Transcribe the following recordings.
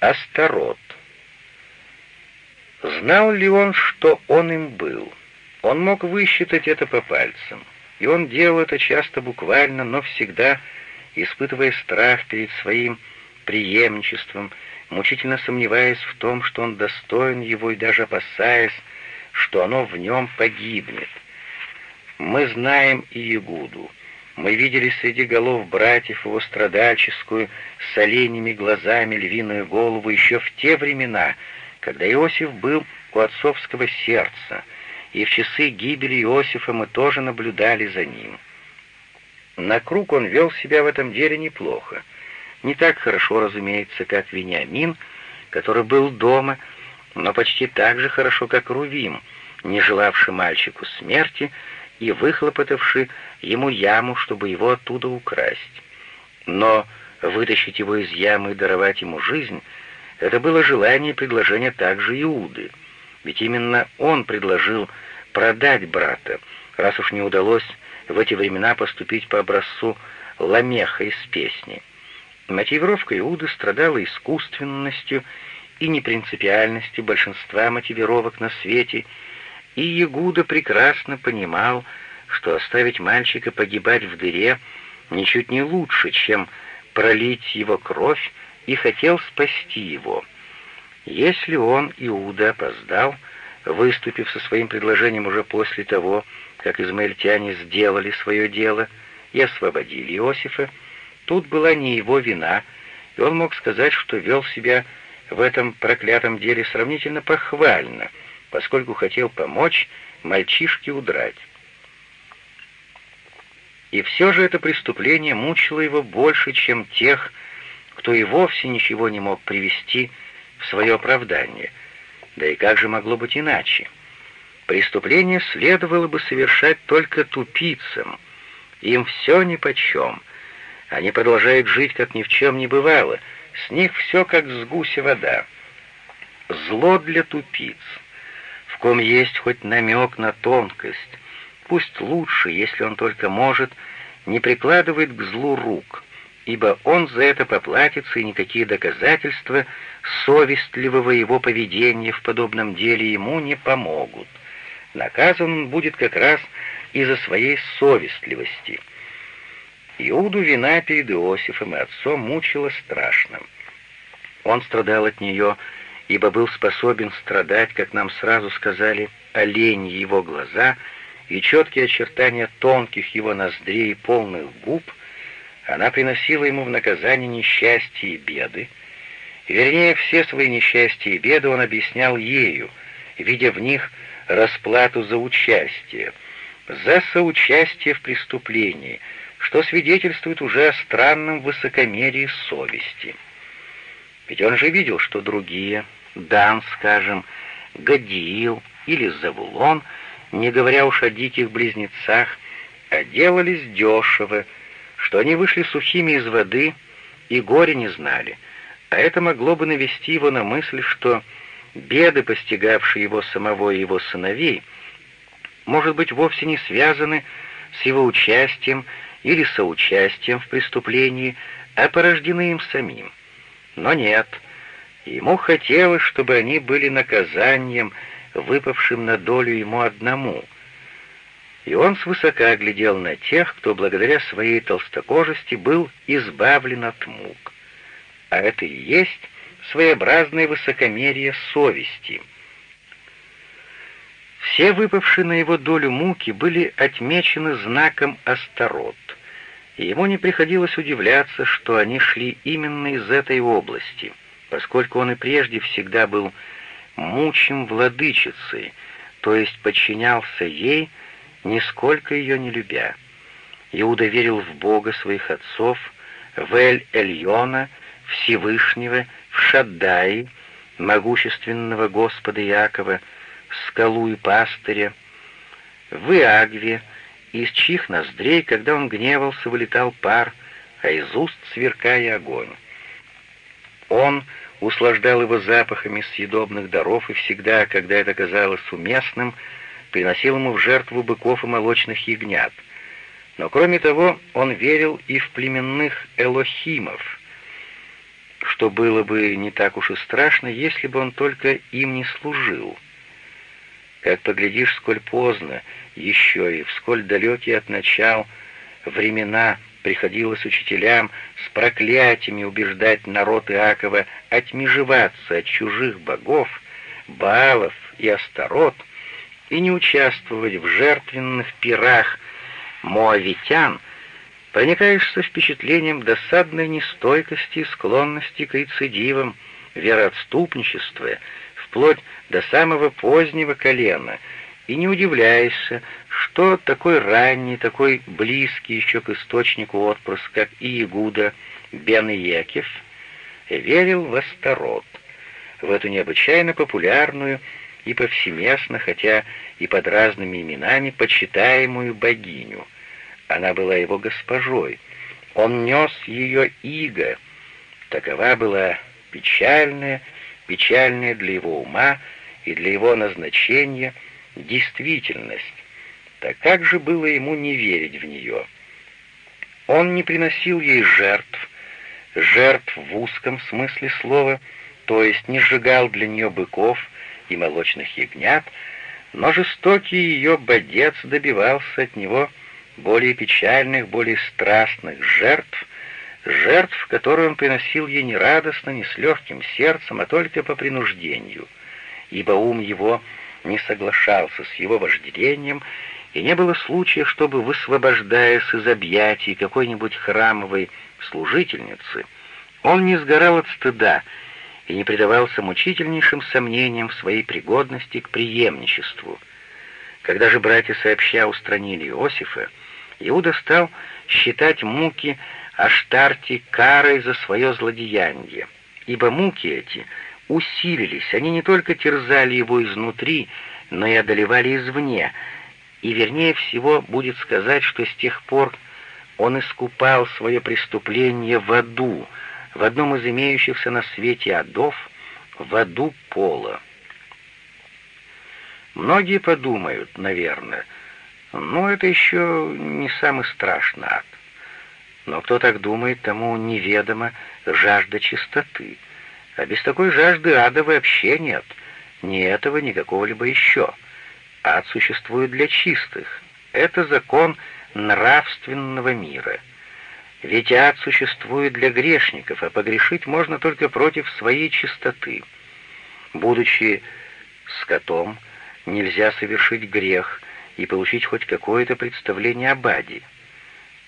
Астарот. Знал ли он, что он им был? Он мог высчитать это по пальцам, и он делал это часто буквально, но всегда испытывая страх перед своим преемничеством, мучительно сомневаясь в том, что он достоин его, и даже опасаясь, что оно в нем погибнет. Мы знаем и Ягуду. Мы видели среди голов братьев его страдальческую, с оленями глазами львиную голову еще в те времена, когда Иосиф был у отцовского сердца, и в часы гибели Иосифа мы тоже наблюдали за ним. На круг он вел себя в этом деле неплохо. Не так хорошо, разумеется, как Вениамин, который был дома, но почти так же хорошо, как Рувим, не желавший мальчику смерти и выхлопотавший ему яму, чтобы его оттуда украсть. Но вытащить его из ямы и даровать ему жизнь — это было желание и предложение также Иуды. Ведь именно он предложил продать брата, раз уж не удалось в эти времена поступить по образцу Ламеха из песни. Мотивировка Иуды страдала искусственностью и непринципиальностью большинства мотивировок на свете, и Игуда прекрасно понимал, что оставить мальчика погибать в дыре ничуть не лучше, чем пролить его кровь, и хотел спасти его. Если он, Иуда, опоздал, выступив со своим предложением уже после того, как измаильтяне сделали свое дело и освободили Иосифа, тут была не его вина, и он мог сказать, что вел себя в этом проклятом деле сравнительно похвально, поскольку хотел помочь мальчишке удрать. И все же это преступление мучило его больше, чем тех, кто и вовсе ничего не мог привести в свое оправдание. Да и как же могло быть иначе? Преступление следовало бы совершать только тупицам. Им все нипочем. Они продолжают жить, как ни в чем не бывало. С них все, как с гуся вода. Зло для тупиц. В ком есть хоть намек на тонкость, Пусть лучше, если он только может, не прикладывает к злу рук, ибо он за это поплатится, и никакие доказательства совестливого его поведения в подобном деле ему не помогут. Наказан он будет как раз из-за своей совестливости. Иуду вина перед Иосифом и отцом мучила страшно. Он страдал от нее, ибо был способен страдать, как нам сразу сказали, олень его глаза — и четкие очертания тонких его ноздрей и полных губ, она приносила ему в наказание несчастья и беды, вернее, все свои несчастья и беды он объяснял ею, видя в них расплату за участие, за соучастие в преступлении, что свидетельствует уже о странном высокомерии совести. Ведь он же видел, что другие, Дан, скажем, Гадиил или Завулон — не говоря уж о диких близнецах, а делались дешево, что они вышли сухими из воды и горе не знали, а это могло бы навести его на мысль, что беды, постигавшие его самого и его сыновей, может быть, вовсе не связаны с его участием или соучастием в преступлении, а порождены им самим. Но нет, ему хотелось, чтобы они были наказанием, выпавшим на долю ему одному. И он свысока глядел на тех, кто благодаря своей толстокожести был избавлен от мук. А это и есть своеобразное высокомерие совести. Все выпавшие на его долю муки были отмечены знаком «Астарот», и ему не приходилось удивляться, что они шли именно из этой области, поскольку он и прежде всегда был мучим владычицей, то есть подчинялся ей, нисколько ее не любя. Иуда верил в Бога своих отцов, в Эль-Эльона, Всевышнего, в Шаддаи, могущественного Господа Якова, скалу и пастыря, в Иагве, из чьих ноздрей, когда он гневался, вылетал пар, а из уст сверкая огонь. Он услаждал его запахами съедобных даров и всегда, когда это казалось уместным, приносил ему в жертву быков и молочных ягнят. Но кроме того, он верил и в племенных элохимов, что было бы не так уж и страшно, если бы он только им не служил. Как поглядишь, сколь поздно, еще и в сколь далекие от начал времена приходилось учителям с проклятиями убеждать народ Иакова отмежеваться от чужих богов, Баалов и Астарот и не участвовать в жертвенных пирах моавитян, проникаешься впечатлением досадной нестойкости и склонности к рецидивам, вероотступничества, вплоть до самого позднего колена, и не удивляешься, что такой ранний, такой близкий еще к источнику отпрыск, как и Игуда Бен Якев, верил в Астарот, в эту необычайно популярную и повсеместно, хотя и под разными именами, почитаемую богиню. Она была его госпожой. Он нес ее иго. Такова была печальная, печальная для его ума и для его назначения действительность. Так как же было ему не верить в нее? Он не приносил ей жертв, жертв в узком смысле слова, то есть не сжигал для нее быков и молочных ягнят, но жестокий ее бодец добивался от него более печальных, более страстных жертв, жертв, которые он приносил ей не радостно, не с легким сердцем, а только по принуждению, ибо ум его не соглашался с его вожделением, и не было случая, чтобы, высвобождаясь из объятий какой-нибудь храмовой служительницы, он не сгорал от стыда и не предавался мучительнейшим сомнениям в своей пригодности к преемничеству. Когда же братья сообща устранили Иосифа, Иуда стал считать муки Аштарти карой за свое злодеяние, ибо муки эти усилились, они не только терзали его изнутри, но и одолевали извне, и вернее всего будет сказать, что с тех пор он искупал свое преступление в аду, в одном из имеющихся на свете адов, в аду пола. Многие подумают, наверное, ну это еще не самый страшный ад. Но кто так думает, тому неведома жажда чистоты. А без такой жажды ада вообще нет. Ни этого, ни какого-либо еще. Ад существует для чистых. Это закон нравственного мира — ведь ад существует для грешников, а погрешить можно только против своей чистоты. Будучи скотом, нельзя совершить грех и получить хоть какое-то представление об аде.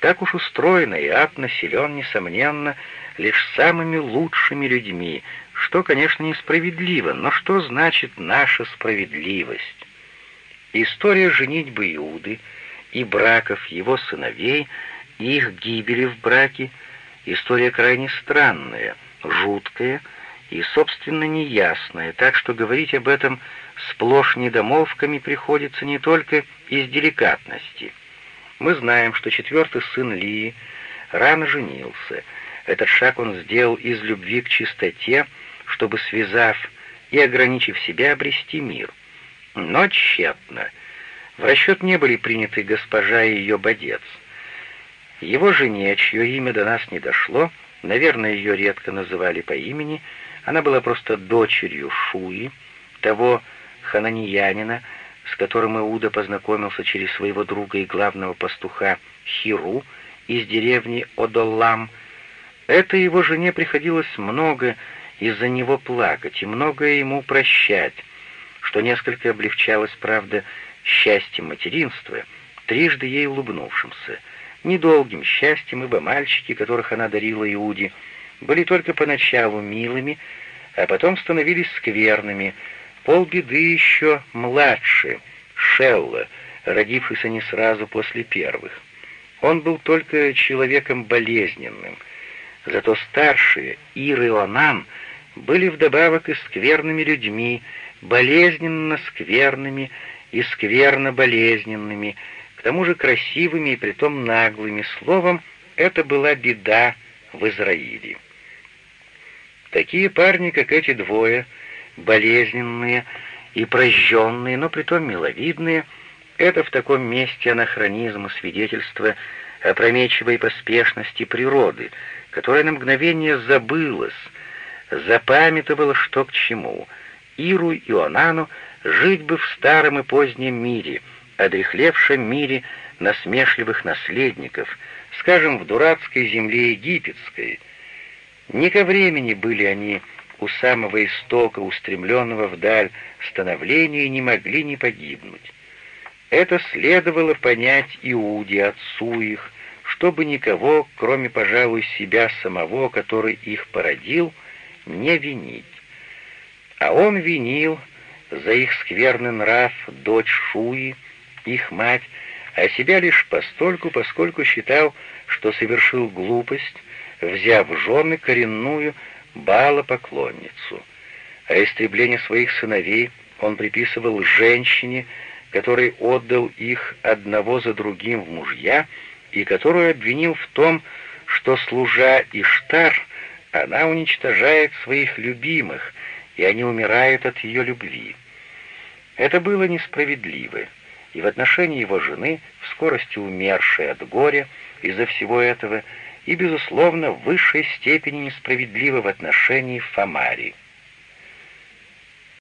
Так уж устроено, и ад населен, несомненно, лишь самыми лучшими людьми, что, конечно, несправедливо, но что значит наша справедливость? История женитьбы Иуды и браков его сыновей — их гибели в браке история крайне странная, жуткая и, собственно, неясная, так что говорить об этом сплошь недомолвками приходится не только из деликатности. Мы знаем, что четвертый сын Лии рано женился. Этот шаг он сделал из любви к чистоте, чтобы, связав и ограничив себя, обрести мир. Но тщетно. В расчет не были приняты госпожа и ее бодец. Его жене, чье имя до нас не дошло, наверное, ее редко называли по имени, она была просто дочерью Шуи, того хананьянина, с которым Иуда познакомился через своего друга и главного пастуха Хиру из деревни Одоллам. Это его жене приходилось много из-за него плакать и многое ему прощать, что несколько облегчалось, правда, счастьем материнства, трижды ей улыбнувшимся — недолгим счастьем, ибо мальчики, которых она дарила Иуде, были только поначалу милыми, а потом становились скверными. Полбеды еще младше, Шелла, родившийся не сразу после первых. Он был только человеком болезненным, зато старшие, Ир и Онан, были вдобавок и скверными людьми, болезненно скверными и скверно болезненными, к тому же красивыми и притом наглыми. Словом, это была беда в Израиле. Такие парни, как эти двое, болезненные и прожженные, но притом миловидные, это в таком месте анахронизм и свидетельство опрометчивой поспешности природы, которая на мгновение забылась, запамятовала, что к чему. Иру и Онану жить бы в старом и позднем мире, одрехлевшем мире насмешливых наследников, скажем, в дурацкой земле египетской. Не ко времени были они у самого истока, устремленного вдаль становления, и не могли не погибнуть. Это следовало понять Иуде, отцу их, чтобы никого, кроме, пожалуй, себя самого, который их породил, не винить. А он винил за их скверный нрав дочь Шуи, их мать, а себя лишь постольку, поскольку считал, что совершил глупость, взяв в жены коренную балопоклонницу. А истребление своих сыновей он приписывал женщине, который отдал их одного за другим в мужья и которую обвинил в том, что, служа Иштар, она уничтожает своих любимых, и они умирают от ее любви. Это было несправедливо, и в отношении его жены, в скорости умершей от горя из-за всего этого, и, безусловно, в высшей степени несправедливо в отношении Фомари —